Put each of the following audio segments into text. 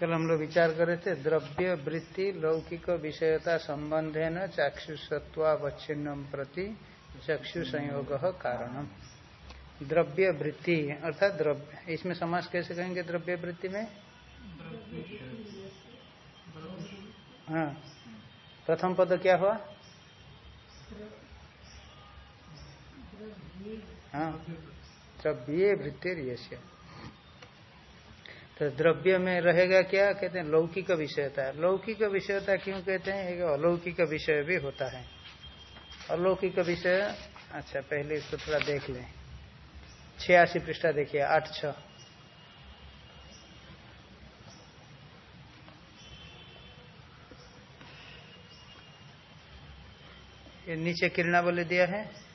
कल हम लोग विचार कर रहे थे, द्रव्य वृत्ति, लौकिक विषयता संबंध है न चाक्षुषत्वावच्छिन्नम प्रति चक्षु संयोग कारणम। द्रव्य वृत्ति, अर्थात द्रव्य, इसमें समास कैसे कहेंगे द्रव्य वृत्ति में? हाँ। प्रथम पद क्या हुआ? हाँ। द्रव्य वृत्ति यश्य तो द्रव्य में रहेगा क्या? कहते हैं लौकिक विषयता। लौकिक विषयता क्यों कहते हैं? एक अलौकिक विषय भी होता है। अलौकिक विषय अच्छा पहले इसको थोड़ा देख लें। छियासी पृष्ठा देखिए, आठ, छ। नीचे किरणा बोले दिया है।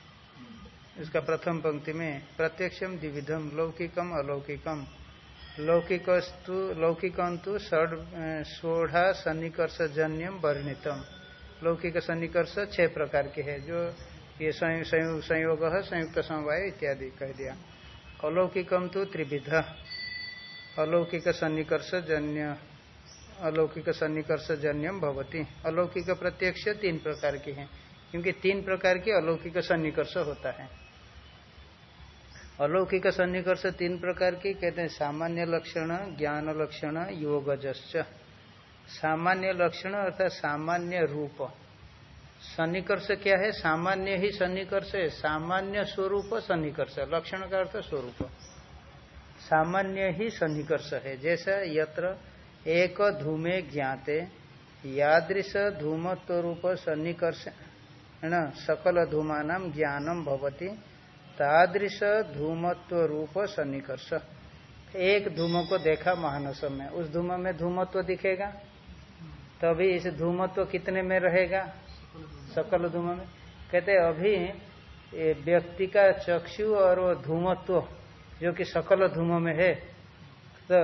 इसका प्रथम पंक्ति में प्रत्यक्षम द्विविधम लौकिकम, अलौकिकम। लौकिकस्तु लौकिकंतु सोढ़ा सन्निकर्ष जन्यम वर्णितम। लौकिक सन्निकर्ष छह प्रकार के है, जो ये संयोग है संयुक्त समवाय इत्यादि कह दिया। अलौकिकम तो त्रिविध। अलौकिक सन्निकर्ष जन्य अलौकिक सन्निकर्ष जन्यम भवती। अलौकिक प्रत्यक्ष तीन प्रकार की है, क्योंकि तीन प्रकार के अलौकिक सन्निकर्ष होता है। अलौकिक सन्निकर्ष तीन प्रकार की कहते हैं। सामान्य लक्षण, ज्ञान लक्षण, योगजश्च। सामान्य लक्षण अर्थात सामान्य रूप। सन्निकर्ष क्या है? सामान्य ही सन्निकर्ष है। सामान्य स्वरूप सन्निकर्ष लक्षण का अर्थ स्वरूप। सामान्य ही सन्निकर्ष है। जैसा यत्र एक धूमे ज्ञाते, यादृश धूमत्व रूप सन्निकर्ष, है ना? सकल धूमान ज्ञानम भवती। तादृश धूमत्व रूप सन्निकर्ष। एक धूम को देखा महानस में, उस धूम में धूमत्व दिखेगा? तभी इस धूमत्व कितने में रहेगा? सकल धूम में। कहते अभी ये व्यक्ति का चक्षु और वो धूमत्व, जो कि सकल धूम में है तो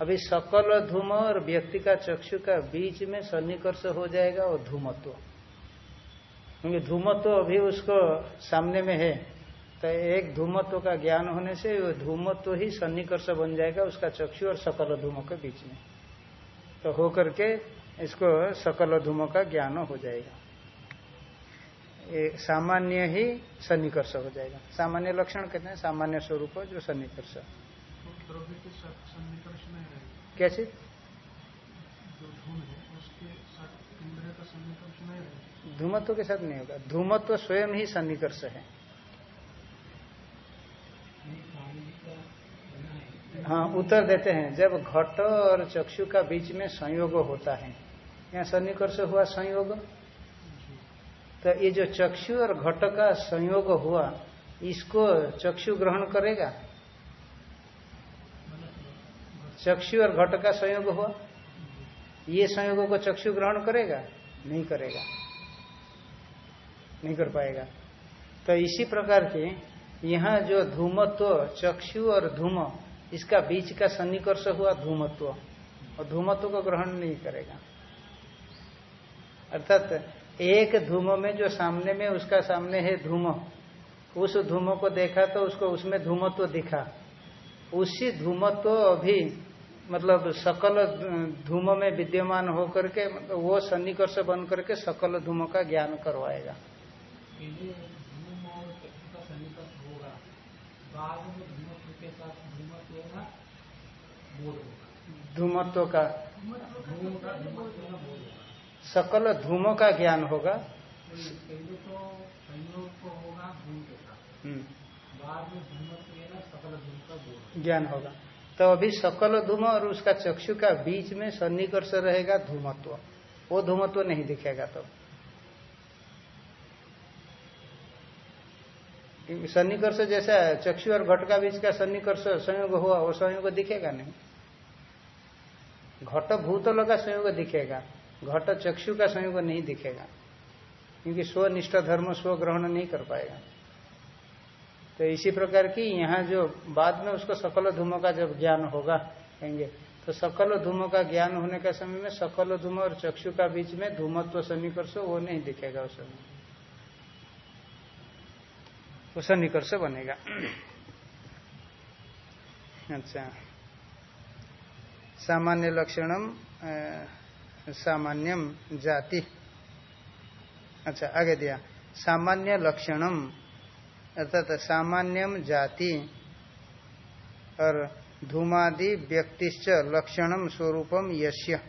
अभी सकल धूम और व्यक्ति का चक्षु का बीच में सन्निकर्ष हो जाएगा और धूमत्व। क्योंकि धूमत्व अभी उसको सामने में है। तो एक धूमत्व का ज्ञान होने से वो धूमत्व ही सन्निकर्ष बन जाएगा उसका चक्षु और सकल धूम के बीच में। तो हो करके इसको सकल धूम का ज्ञान हो जाएगा। सामान्य ही सन्निकर्ष हो जाएगा। सामान्य लक्षण कहते हैं, सामान्य स्वरूप जो सन्निकर्ष। कैसे? धूमत्व के साथ नहीं होगा। धूमत्व स्वयं ही सन्निकर्ष है। हाँ उत्तर देते हैं। जब घट और चक्षु का बीच में संयोग होता है। यहाँ सन्निकर्ष हुआ संयोग। तो ये जो चक्षु और घट का संयोग हुआ, इसको चक्षु ग्रहण करेगा? चक्षु और घट का संयोग हुआ। ये संयोग को चक्षु ग्रहण करेगा? नहीं करेगा। नहीं कर पाएगा। तो इसी प्रकार के यहाँ जो धूमत्व, चक्षु और धूम, इसका बीच का सन्निकर्ष हुआ धूमत्व। और धूमत्व को ग्रहण नहीं करेगा। अर्थात एक धूम में जो सामने में, उसका सामने है धूम। उस धूम को देखा तो उसको उसमें धूमत्व दिखा। उसी धूमत्व अभी मतलब सकल धूम में विद्यमान होकर के मतलब वो सन्निकर्ष बन करके सकल धूम का ज्ञान करवाएगा। धूमत्व का सकल धूम का ज्ञान होगा हम्म। ज्ञान होगा तो अभी सकल धूम और उसका चक्षु का बीच में सन्निकर्ष रहेगा धूमत्व वो धूमत्व नहीं दिखेगा तब तो। सन्निकर्ष जैसा चक्षु और घट का बीच का सन्निकर्ष संयोग हुआ, वो संयोग दिखेगा नहीं। घट भूतल का संयोग दिखेगा, घट चक्षु का संयोग नहीं दिखेगा, क्योंकि स्वनिष्ठ धर्म स्व ग्रहण नहीं कर पाएगा। तो इसी प्रकार की यहाँ जो बाद में उसको सकल धूम का जब ज्ञान होगा, कहेंगे तो सकल धूम का ज्ञान होने का समय में सकल धूम और चक्षु का बीच में धूमत्व सन्निकर्ष, वो नहीं दिखेगा उस समय। वो सन्निकर्ष बनेगा। अच्छा। सामान्य लक्षणम सामान्यम जाति। अच्छा आगे दिया। सामान्य लक्षणम, अर्थात सामान्यम जाति और धूमादि व्यक्तिश्च लक्षणम स्वरूपम यश्य।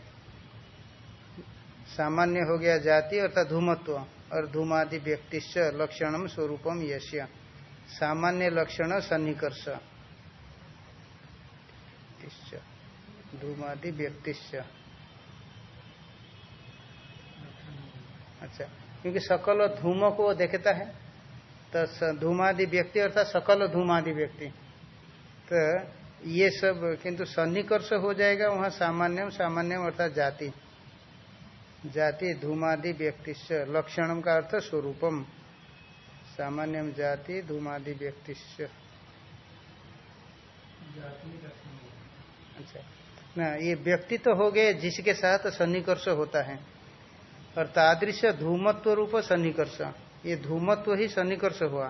सामान्य हो गया जाति अर्थात धूमत्व। और धूमादि व्यक्तिश्च लक्षणम स्वरूपम यश्य सामान्य लक्षण सन्निकर्ष। धूमादि व्यक्तिश्च। अच्छा क्योंकि सकल धूम को देखता है तो धूमादि व्यक्ति अर्थात सकल धूमादि व्यक्ति। तो ये सब, किंतु सन्निकर्ष हो जाएगा वहाँ सामान्यम सामान्यम अर्थात जाति। जाति धूमादि व्यक्ति लक्षणम का अर्थ स्वरूपम। सामान्यम जाति धूमादि व्यक्ति अच्छा। ना ये व्यक्ति तो हो गए जिसके साथ सन्निकर्ष होता है। और तादृश धूमत्व रूप सन्निकर्ष। ये धूमत्व ही सन्निकर्ष हुआ।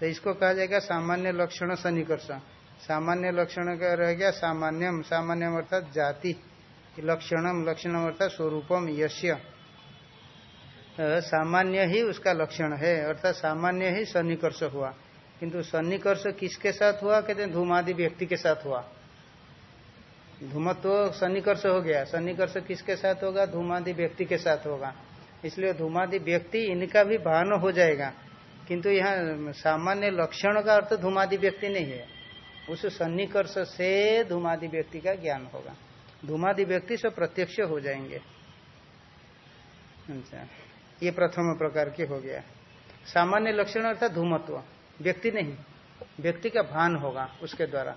तो इसको कहा जाएगा सामान्य लक्षण सन्निकर्ष। सामान्य लक्षण का रह गया सामान्यम। सामान्यम अर्थात जाति। लक्षणम लक्षणम अर्थात स्वरूपम यश्य सामान्य ही उसका लक्षण है, अर्थात सामान्य ही सन्निकर्ष हुआ। किंतु सन्निकर्ष किसके साथ हुआ? कहते हैं धूमादि व्यक्ति के साथ हुआ। धूमत्व सन्निकर्ष हो गया। सन्निकर्ष किसके साथ होगा? धूमादि व्यक्ति के साथ होगा। इसलिए धूमादि व्यक्ति इनका भी भान हो जाएगा। किंतु यहाँ सामान्य लक्षण का अर्थ धूमादि व्यक्ति नहीं है। उस सन्निकर्ष से धूमादि व्यक्ति का ज्ञान होगा। धूमादि व्यक्ति सब प्रत्यक्ष हो जाएँगे। अच्छा। ये प्रथम प्रकार के हो गया। सामान्य लक्षण अर्थात धूमत्व। व्यक्ति नहीं। व्यक्ति का भान होगा उसके द्वारा।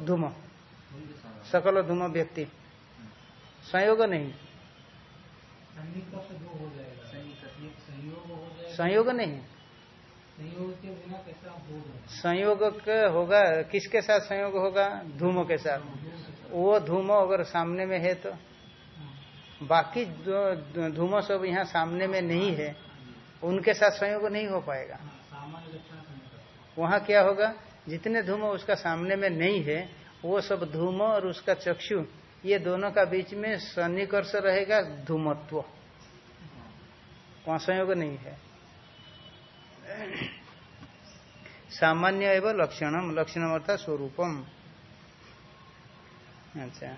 धूम। सकल धूम व्यक्ति। संयोग नहीं। संयोग नहीं। संयोग होगा? किसके साथ संयोग होगा? धूमो के साथ। वो धूमो अगर सामने में है तो। बाकी जो धूमो सब यहाँ सामने में नहीं है। उनके साथ संयोग नहीं हो पाएगा। वहाँ क्या होगा? जितने धूमो उसका सामने में नहीं है वो सब धूमो और उसका चक्षु ये दोनों का बीच में सन्निकर्ष रहेगा धूमत्व। वहाँ संयोग नहीं है। सामान्य एवं लक्षणम लक्षणम अर्थात स्वरूपम। अच्छा।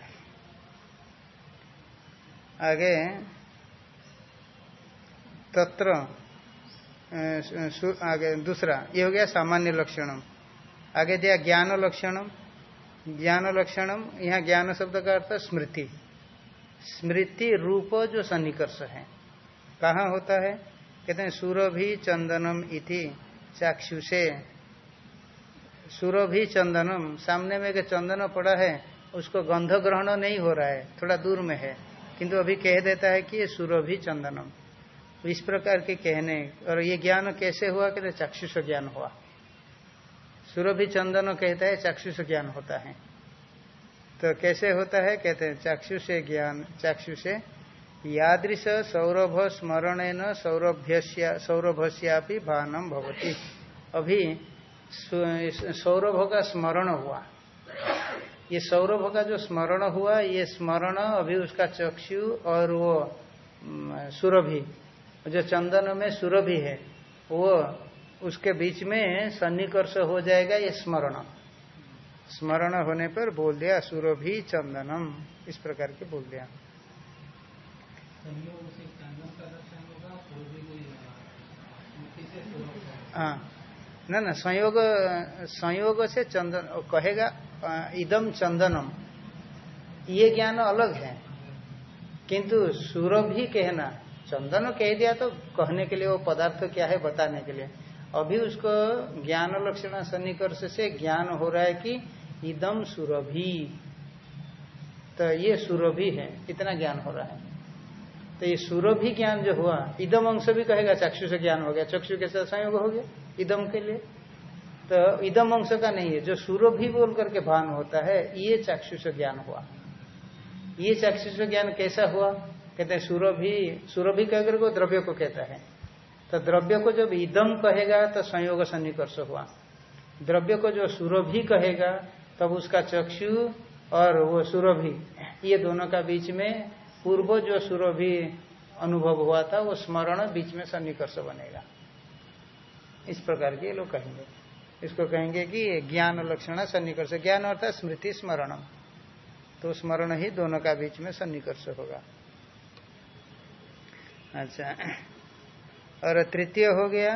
आगे, तत्र आगे, दूसरा, ये हो गया सामान्य लक्षणम आगे दिया ज्ञान लक्षणम ज्ञान लक्षणम यहाँ ज्ञान शब्द का अर्थ स्मृति। स्मृति रूप जो सन्निकर्ष है। कहाँ होता है? कहते हैं, सूरभि चंदनम इति, चाक्षुषे। सूरभि चंदनम, सामने में एक चंदन पड़ा है, उसको गंध ग्रहण नहीं हो रहा है, थोड़ा दूर में है। किंतु अभी कह देता है कि ये सुरभि चंदनम। तो इस प्रकार के कहने, और ये ज्ञान कैसे हुआ? कहते चाक्षुष ज्ञान हुआ। सुरभि चंदन कहता है, चाक्षुष ज्ञान होता है। तो कैसे होता है? कहते हैं, चाक्षुष ज्ञान, चाक्षुष यादृश सौरभ स्मरण सौरभ्य सौरभस्यापि भानम भवती। अभी सौरभ का स्मरण हुआ। ये सौरभ का जो स्मरण हुआ ये स्मरण अभी उसका चक्षु और वो सुरभि जो चंदन में सुरभि है वो उसके बीच में सन्निकर्ष हो जाएगा ये स्मरण। स्मरण होने पर बोल दिया सुरभि चंदनम इस प्रकार के बोल दिया। हाँ। न न, संयोग संयोग से चंदन, कहेगा इदम चंदनम। ये ज्ञान अलग है। किंतु सुरभि कहना, चंदन कह दिया तो कहने के लिए वो पदार्थ क्या है बताने के लिए। अभी उसको ज्ञान लक्षण सन्निकर्ष से ज्ञान हो रहा है कि इदम सुरभि। तो ये सुरभि है, इतना ज्ञान हो रहा है। तो ये सुरभि ज्ञान जो हुआ, इदम अंश भी कहेगा चक्षु से ज्ञान हो गया। चक्षु के साथ संयोग हो गया? इदम के लिए। तो इदम अंश का नहीं है, जो सुरभि बोल करके भान होता है, ये चक्षु से ज्ञान हुआ। ये चक्षु से ज्ञान कैसा हुआ? कहते हैं सुरभि सुरभि कहकर को द्रव्य को कहता है। तो द्रव्य को जब इदम कहेगा तो संयोग सन्निकर्ष हुआ। द्रव्य को जो सुरभि कहेगा, तब उसका चक्षु और वो सुरभि ये दोनों का बीच में पूर्व जो सुरभि अनुभव हुआ था वो स्मरण बीच में सन्निकर्ष बनेगा। इस प्रकार के लोग कहेंगे। इसको कहेंगे कि ज्ञान लक्षण सन्निकर्ष। ज्ञान अर्थात स्मृति स्मरण तो स्मरण ही दोनों का बीच में सन्निकर्ष होगा। अच्छा। और तृतीय हो गया।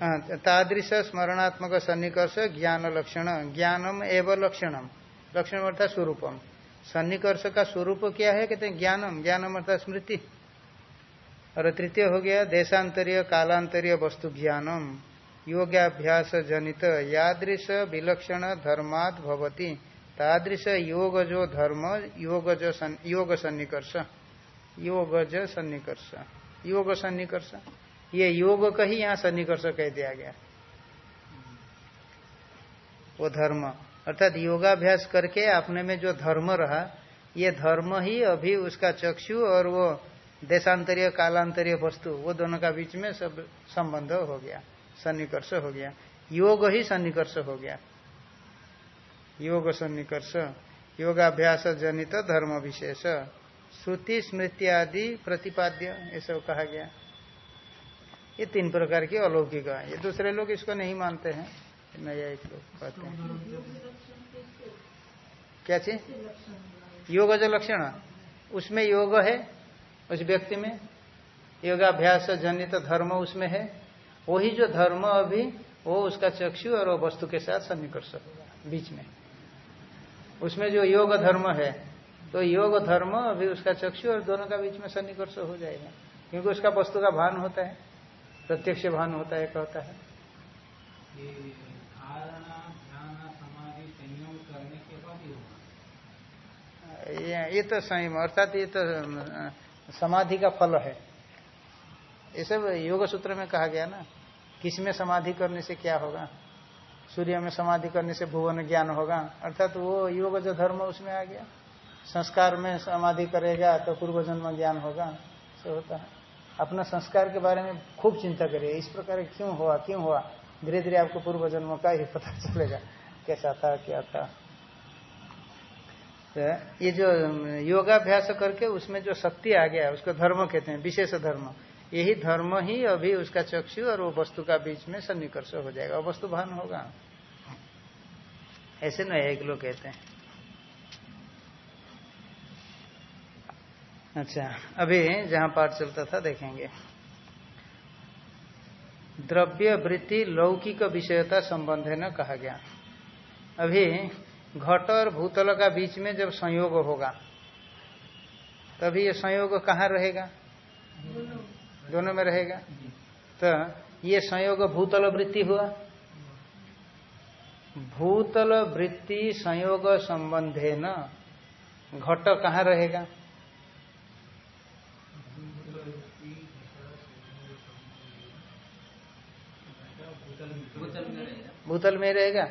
हाँ, तादृश स्मरणात्मक सन्निकर्ष ज्ञान लक्षण। ज्ञानम एवं लक्षणम। लक्षण अर्थात स्वरूपम। सन्निकर्ष का स्वरूप क्या है? कहते हैं ज्ञानम। ज्ञानम अर्थात स्मृति। और तृतीय हो गया देशांतरीय कालांतरीय वस्तु ज्ञानम। योगाभ्यास जनित यादृश विलक्षण धर्मात् भवती। तादृश योग जो धर्म योग जो सन, योग सन्निकर्ष। योगज सन्निकर्ष। योग सन्निकर्ष। ये योग का ही यहाँ सन्निकर्ष कह दिया गया। वो धर्म। अर्थात योगाभ्यास करके अपने में जो धर्म रहा, ये धर्म ही अभी उसका चक्षु और वो देशांतरीय, कालांतरीय वस्तु, वो दोनों का बीच में सब संबंध हो गया, सन्निकर्ष हो गया। योग ही सन्निकर्ष हो गया। योग सन्निकर्ष, योगाभ्यास जनित धर्म विशेष, श्रुति, स्मृति आदि प्रतिपाद्य, ये सब कहा गया। ये तीन प्रकार की अलौकिक ये दूसरे लोग इसको नहीं मानते हैं। नया लोग कहते हैं। क्या चीज़? योग जो लक्षण। उसमें योग है, उस व्यक्ति में। योगाभ्यास जनित धर्म उसमें है। वही जो धर्म अभी, वो उसका चक्षु और वो वस्तु के साथ सन्निकर्ष होगा बीच में। उसमें जो योग धर्म है तो योग धर्म अभी उसका चक्षु और दोनों का बीच में सन्निकर्ष हो जाएगा। क्योंकि उसका वस्तु का भान होता है, प्रत्यक्ष भान होता है, कहता है। ये तो संयम, अर्थात ये तो समाधि का फल है। ये सब योग सूत्र में कहा गया ना, किसमें समाधि करने से क्या होगा? सूर्य में समाधि करने से भुवन ज्ञान होगा। अर्थात तो वो योग जो धर्म उसमें आ गया। संस्कार में समाधि करेगा तो पूर्व जन्म ज्ञान होगा। से होता है। अपना संस्कार के बारे में खूब चिंता करिए। इस प्रकार क्यों हुआ क्यों हुआ? धीरे धीरे आपको पूर्व जन्म का ही पता चलेगा कैसा था, क्या था। तो ये जो योगाभ्यास करके उसमें जो शक्ति आ गया, उसको धर्म कहते हैं, विशेष धर्म। यही धर्म ही अभी उसका चक्षु और वो वस्तु का बीच में सन्निकर्ष हो जाएगा वस्तु भान होगा। ऐसे न एक लोग कहते हैं। अच्छा अभी जहाँ पाठ चलता था देखेंगे। द्रव्य वृत्ति लौकिक विषयता संबंध न कहा गया। अभी घट और भूतल का बीच में जब संयोग होगा, तभी ये संयोग कहाँ रहेगा? दोनों में रहेगा। तो ये संयोग भूतल वृत्ति हुआ। भूतल वृत्ति संयोग संबंधे न? घट कहाँ रहेगा? भूतल में रहेगा?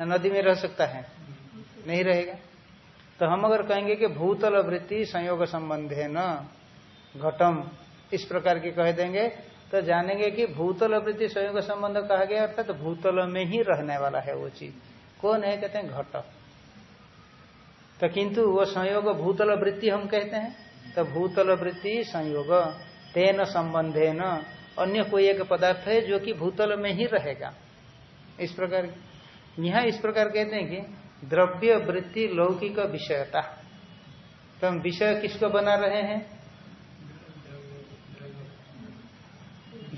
नदी में रह सकता है? नहीं रहेगा? तो हम अगर कहेंगे कि भूतल वृत्ति संयोग संबंध है न घटम इस प्रकार की कह देंगे तो जानेंगे कि भूतल वृत्ति संयोग संबंध कहा गया अर्थात तो भूतल में ही रहने वाला है वो चीज़। कौन है? कहते हैं घट। तो किंतु वो संयोग भूतल वृत्ति हम कहते हैं? तो भूतल वृत्ति संयोग तेन संबंधे न अन्य कोई एक पदार्थ है जो कि भूतल में ही रहेगा। इस प्रकार, यहाँ इस प्रकार कहते हैं कि द्रव्य वृत्ति लौकिक विषयता। तो हम विषय किसको बना रहे हैं?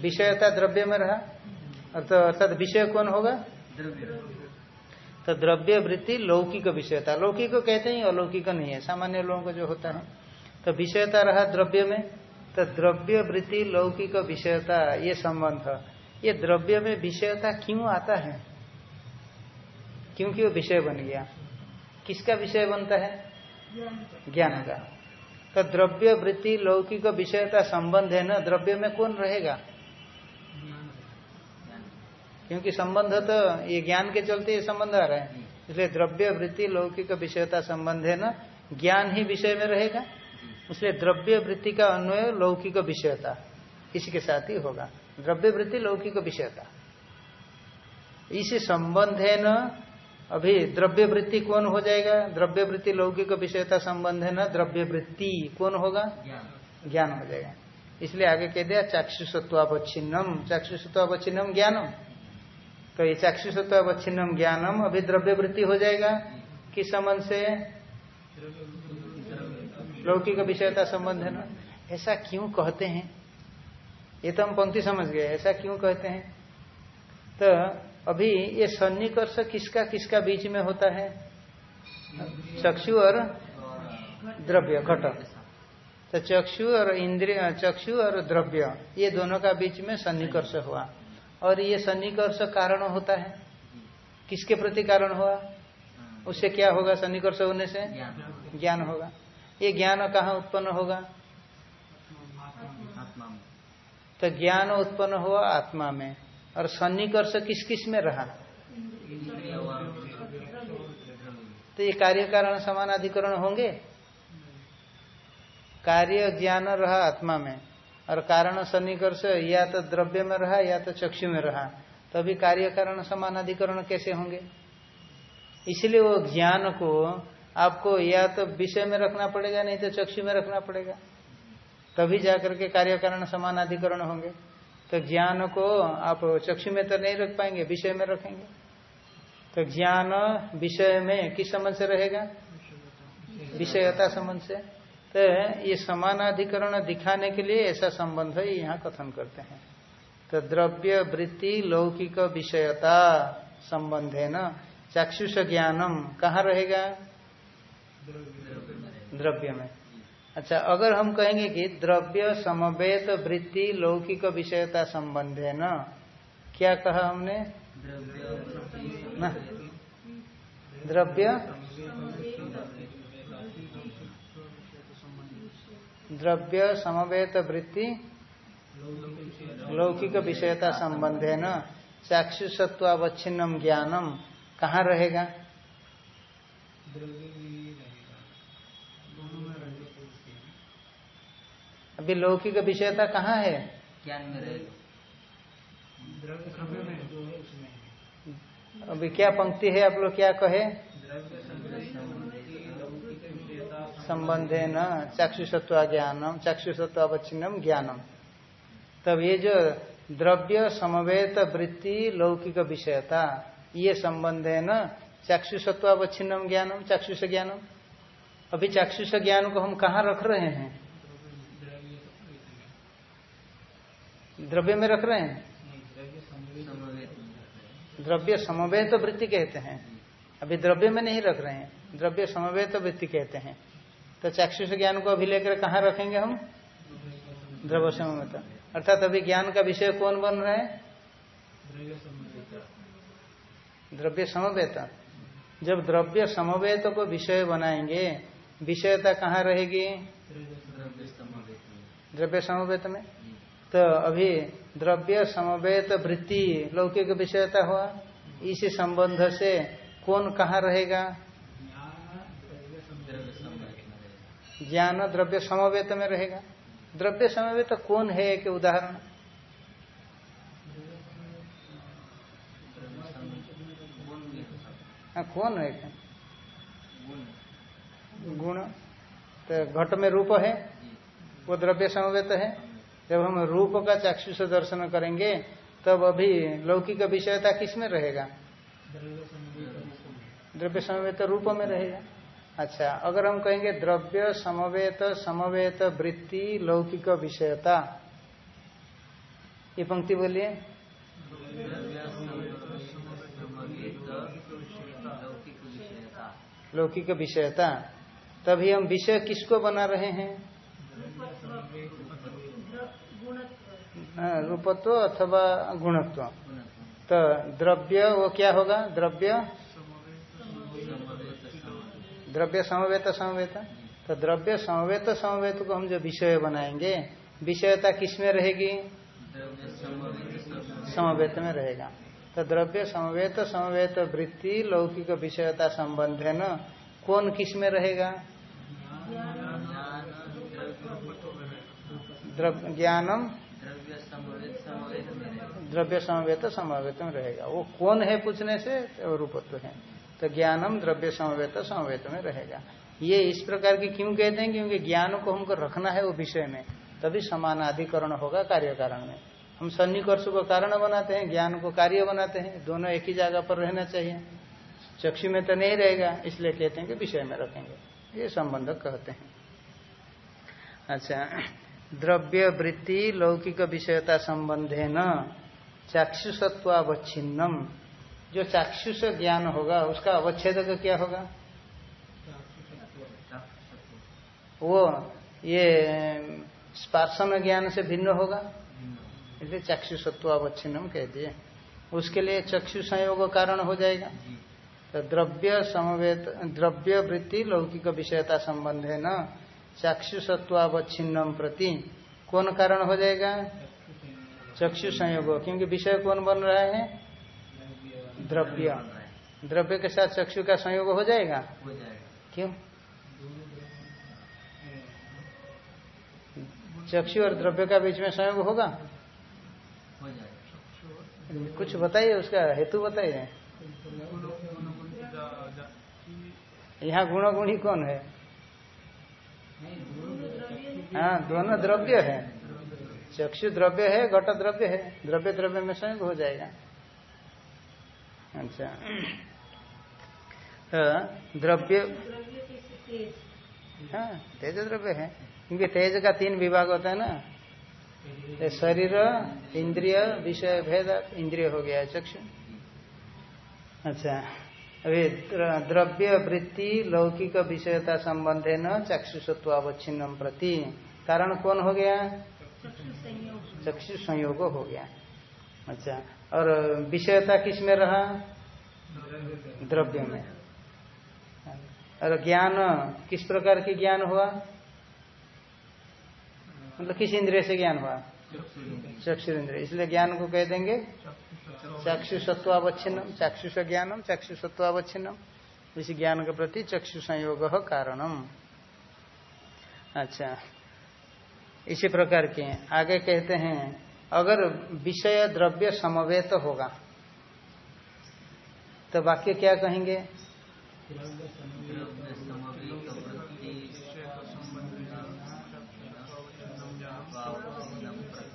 विषयता द्रव्य में रहा। तो अर्थात विषय कौन होगा? तो द्रव्य वृत्ति लौकिक विषयता। लौकिक कहते हैं, अलौकिक नहीं है, सामान्य लोगों को जो होता है। तो विषयता रहा द्रव्य में। तो द्रव्य वृत्ति लौकिक विषयता, ये संबंध। ये द्रव्य में विषयता क्यों आता है? क्योंकि वो विषय बन गया। किसका विषय बनता है? ज्ञान का। तो द्रव्य वृत्ति लौकिक विषयता संबंध है ना, द्रव्य में कौन रहेगा? क्योंकि संबंध तो ये ज्ञान के चलते ये संबंध आ रहा है। इसलिए द्रव्य वृत्ति लौकिक विषयता संबंध है ना, ज्ञान ही विषय में रहेगा। इसलिए द्रव्य वृत्ति का अन्वय लौकिक विषयता इसी के साथ ही होगा। द्रव्य वृत्ति लौकिक विषयता इसी संबंध है न अभी द्रव्य वृत्ति कौन हो जाएगा? द्रव्य वृत्ति लौकिक विषयता संबंध है न द्रव्य वृत्ति कौन होगा? ज्ञान। हो जाएगा। इसलिए आगे कह दिया चाक्षुषत्वावच्छिन्नम चाक्षुषत्वावच्छिन्नम ज्ञानम। तो ये चाक्षुषत्वावच्छिन्नम ज्ञानम अभी द्रव्य वृत्ति हो जाएगा? किस संबंध से? लौकिक विषयता संबंध है ना? ऐसा क्यों कहते हैं? ये तो हम पंक्ति समझ गए, ऐसा क्यों कहते हैं? तो अभी ये सन्निकर्ष किसका किसका बीच में होता है? चक्षु और द्रव्य, घट। तो चक्षु और इंद्रिय, चक्षु और द्रव्य, ये दोनों का बीच में सन्निकर्ष हुआ। और ये सन्निकर्ष कारण होता है? किसके प्रति कारण हुआ? उससे क्या होगा, सन्निकर्ष होने से? ज्ञान होगा। ये ज्ञान कहाँ उत्पन्न होगा? तो ज्ञान उत्पन्न हुआ आत्मा में। और सन्निकर्ष किस किसमें रहा? तो ये कार्य कारण समान अधिकरण होंगे? कार्य ज्ञान रहा आत्मा में। और कारण सन्निकर्ष या तो द्रव्य में रहा या तो चक्षु में रहा। तभी तो कार्य कारण समान अधिकरण कैसे होंगे? इसलिए वो ज्ञान को आपको या तो विषय में रखना पड़ेगा, नहीं तो चक्षु में रखना पड़ेगा। तभी जाकर के कार्य कारण समान अधिकरण होंगे। तो ज्ञान को आप चक्षु में तो नहीं रख पाएँगे, विषय में रखेंगे। तो ज्ञान विषय में किस संबंध से रहेगा? विषयता संबंध से। तो ये समानाधिकरण दिखाने के लिए ऐसा संबंध है यहाँ कथन करते हैं। तो द्रव्य वृत्ति लौकिक विषयता संबंध है न? चाक्षुष ज्ञानम कहाँ रहेगा? द्रव्य में। अच्छा अगर हम कहेंगे कि द्रव्य समवेत वृत्ति लौकिक विषयता संबंध है न, क्या कहा हमने? द्रव्य द्रव्य समवेत वृत्ति लौकिक विषयता संबंध है न? चाक्षुषत्वावच्छिन्नम ज्ञानम। कहाँ रहेगा? अभी लौकिक विषयता कहाँ है? ज्ञान में अभी क्या पंक्ति है आप लोग क्या कहे? संबंध है न चाक्षुषत्व ज्ञानम चाक्षुषत्वावच्छिन्नम ज्ञानम। तब ये जो द्रव्य समवेत वृत्ति लौकिक विषयता ये संबंध है न चाक्षुषत्वावच्छिन्नम ज्ञानम चाक्षुष ज्ञानम। अभी चाक्षुष ज्ञान को हम कहाँ रख रहे हैं? द्रव्य में रख रहे हैं? द्रव्य समवेत तो वृत्ति कहते हैं। अभी द्रव्य में नहीं रख रहे हैं। द्रव्य समवेत तो वृत्ति कहते हैं। तो चाक्षुष ज्ञान को अभी लेकर कहाँ रखेंगे हम? द्रव्य समवेत। अर्थात अभी ज्ञान का विषय कौन बन रहा है? द्रव्य समवेत। जब द्रव्य समवेत को विषय बनाएँगे, विषयता कहाँ रहेगी? द्रव्य समवेत में। तो अभी द्रव्य समवेत वृत्ति लौकिक विषयता हुआ। इसी संबंध से कौन कहाँ रहेगा? ज्ञान द्रव्य समवेत में रहेगा। द्रव्य समवेत कौन है? एक उदाहरण। हाँ कौन है गुण। तो घट में रूप है। वो द्रव्य समवेत है। जब हम रूप का चाक्षुष दर्शन करेंगे, तब अभी लौकिक विषयता किसमें रहेगा? द्रव्य समवेत रूप में रहेगा। अच्छा अगर हम कहेंगे द्रव्य समवेत समवेत वृत्ति, लौकिक विषयता, ये पंक्ति बोलिए। लौकिक विषयता। तभी हम विषय किसको बना रहे हैं हाँ, रूपत्व अथवा गुणत्व। तो द्रव्य वो क्या होगा? द्रव्य? द्रव्य समवेत समवेत। तो द्रव्य समवेत समवेत को हम जो विषय बनाएँगे, विषयता किसमें रहेगी? समवेत में रहेगा। तो द्रव्य समवेत समवेत वृत्ति, लौकिक विषयता संबंध है न? कौन किसमें रहेगा ज्ञानम द्रव्य समवेत समवेत में रहेगा। वो कौन है पूछने से? तो रूपत्व है। तो ज्ञानम द्रव्य समवेत समवेत में रहेगा। ये इस प्रकार की क्यों कहते हैं क्योंकि ज्ञान को हमको रखना है वो विषय में। तभी समानाधिकरण होगा कार्य कारण में। हम सन्निकर्ष को कारण बनाते हैं, ज्ञान को कार्य बनाते हैं। दोनों एक ही जगह पर रहना चाहिए। चक्षु में तो नहीं रहेगा, इसलिए कहते हैं कि विषय में रखेंगे। ये संबंध कहते हैं। अच्छा द्रव्य वृत्ति लौकिक विषयता संबंधे न चाक्षुषत्वावच्छिन्नम। जो चाक्षुष ज्ञान होगा, उसका अवच्छेद क्या होगा? वो ये स्पर्शन ज्ञान से भिन्न होगा। इसलिए चाक्षुषत्वावच्छिन्नम कह दिए उसके लिए चक्षु संयोग कारण हो जाएगा। तो द्रव्य समवेत, द्रव्य वृत्ति लौकिक विषयता संबंध है न? चाक्षुषत्वावच्छिन्नम प्रति कौन कारण हो जाएगा? चक्षु संयोग क्योंकि विषय कौन बन रहा है? द्रव्य। द्रव्य के साथ चक्षु का संयोग हो जाएगा? क्यों? चक्षु और द्रव्य का बीच में संयोग होगा? कुछ बताइए उसका हेतु बताइए। यहाँ गुण गुणी कौन है? हाँ दोनों द्रव्य है। चक्षु द्रव्य है, घट द्रव्य है, द्रव्य द्रव्य में संयोग हो जाएगा। अच्छा। तो द्रव्य हाँ तेज द्रव्य है। क्योंकि तेज का तीन विभाग होता है ना। शरीर, इंद्रिय, विषय, भेद, इंद्रिय हो गया चक्षु। अच्छा। अभी द्रव्य, वृत्ति, लौकिक विषयता संबंधे न चक्षुषत्वावच्छिन्नम प्रति। कारण कौन हो गया? चक्षु संयोग हो गया। अच्छा और विषयता किसमें रहा? द्रव्य में। और ज्ञान, किस प्रकार की ज्ञान हुआ? मतलब किस इंद्रिय से ज्ञान हुआ? चक्षु इंद्रिय। इसलिए ज्ञान को कह देंगे चक्षु सत्वावच्छिन्नम चाक्षुष ज्ञानम चक्षु सत्वावच्छिन्नम इस ज्ञान के प्रति चक्षु संयोग कारणम। अच्छा। इसी प्रकार के आगे कहते हैं, अगर विषय द्रव्य समवेत होगा तो वाक्य क्या कहेंगे?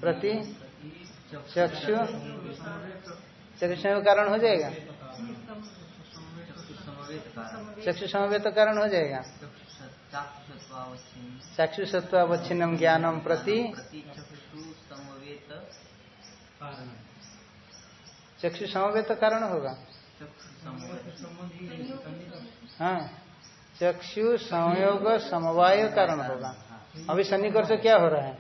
प्रति चक्षु चक्षु कारण हो जाएगा। चक्षु समवेत कारण हो जाएगा। चक्षु सत्वावच्छिन्नम ज्ञानम प्रति चक्षु समवेत कारण होगा हाँ चक्षु संयोग समवाय कारण होगा अभी सन्निकर्ष क्या हो रहा है?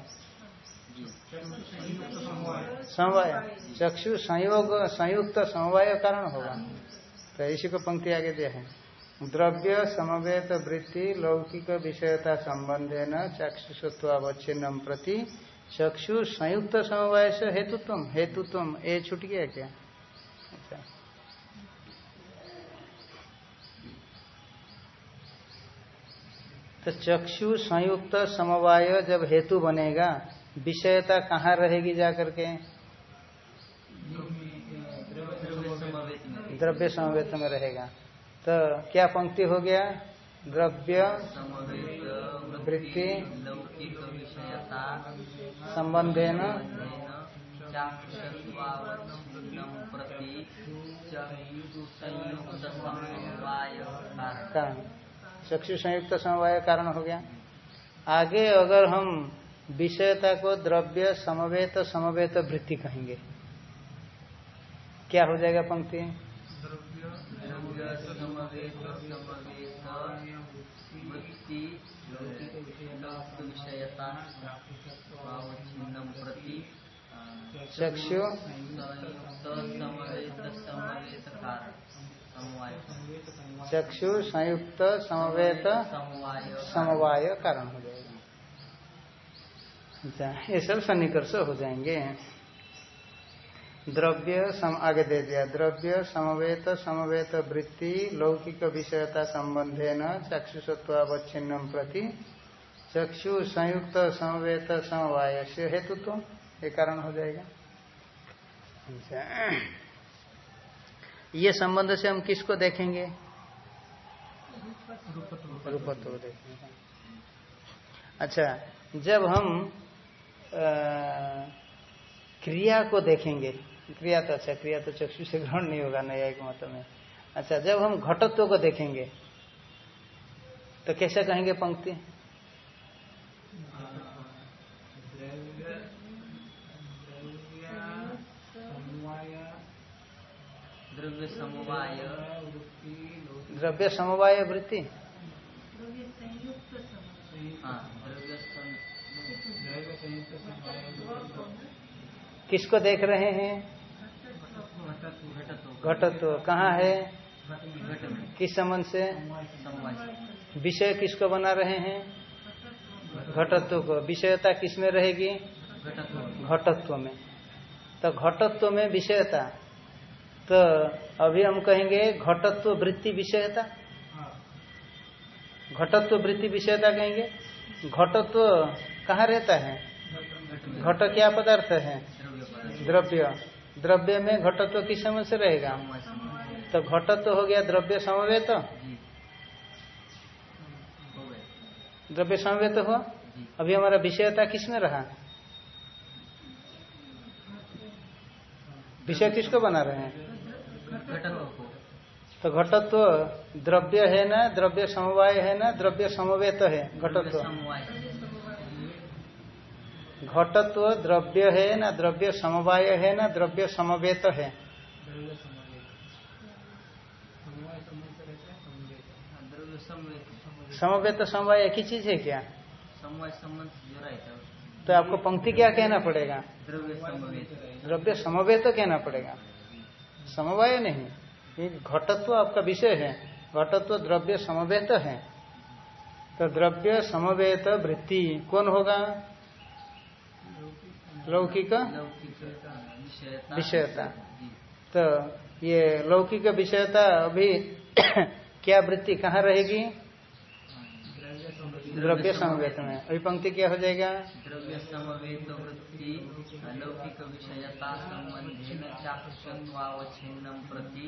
समवाय चक्षु संयोग संयुक्त समवाय कारण होगा तो इसी को पंक्ति आगे दिया है। द्रव्य समवेत वृत्ति लौकिक विषयता संबंधे न चक्षुषत्वावच्छिन्नम प्रति चक्षु संयुक्त समवाय से हेतुत्व। हेतुत्व। ए छूट गया क्या? अच्छा। तो चक्षु संयुक्त समवाय जब हेतु बनेगा विषयता कहाँ रहेगी जाकर के? द्रव्य समवेत में रहेगा। तो क्या पंक्ति हो गया? द्रव्य, वृत्ति संबंधे न कारण। चक्षु संयुक्त समवाय कारण हो गया। आगे अगर हम विषयता को द्रव्य, समवेत समवेत, वृत्ति कहेंगे, क्या हो जाएगा पंक्ति? चक्षु। चक्षु संयुक्त समवेत समवाय कारण हो जाएगा। अच्छा ये सब सन्निकर्ष हो जाएँगे। द्रव्य सम, आगे दे दिया। द्रव्य समवेत समवेत वृत्ति लौकिक विषयता संबंधे न चक्षुषत्वावच्छिन्नम प्रति। चक्षु संयुक्त समवेत समवाय से हेतु तो ये कारण हो जाएगा। अच्छा। ये संबंध से हम किसको देखेंगे? रूपत्व देखेंगे। अच्छा जब हम आ, क्रिया को देखेंगे क्रिया तो अच्छा क्रिया तो चक्षु से ग्रहण नहीं होगा नया एक मत में। अच्छा जब हम घटत्व को देखेंगे तो कैसे कहेंगे पंक्ति? द्रव्य समवाय द्रव्य समवाय वृत्ति। हाँ किसको देख रहे हैं? घटत्व कहाँ है? किस संबंध से? विषय किसको बना रहे हैं? घटत्व को। विषयता किसमें रहेगी? घटत्व में। तो घटत्व में विषयता। तो अभी हम कहेंगे घटत्व वृत्ति विषयता। घटत्व वृत्ति विषयता कहेंगे। घटत्व कहाँ रहता है? घट क्या पदार्थ है? द्रव्य। द्रव्य में घटत्व किस समय से रहेगा? तो घटत्व हो गया द्रव्य समवेत। द्रव्य समवेत हुआ। अभी हमारा विषयता किसमें रहा? विषय किसको बना रहे हैं? तो घटत्व द्रव्य है ना, द्रव्य समवाय है ना, द्रव्य समवेत है, घटत्व। घटत्व द्रव्य है ना द्रव्य समवाय है ना द्रव्य समवेत है। समवेत समवाय एक ही चीज़ है क्या? तो आपको पंक्ति क्या कहना पड़ेगा? द्रव्य समवेत द्रव्य समवेत कहना पड़ेगा। समवाय नहीं ये घटत्व आपका विषय है। घटत्व द्रव्य समवेत है। तो द्रव्य समवेत वृत्ति कौन होगा? लौकिक लौकिक विषयता। तो ये लौकिक विषयता अभी क्या वृत्ति कहाँ रहेगी? द्रव्य समवेत में अभी पंक्ति क्या हो जाएगा? द्रव्य समवेत वृत्ति लौकिक विषयता संबंधेन चाक्षुषत्वावच्छिन्नम प्रति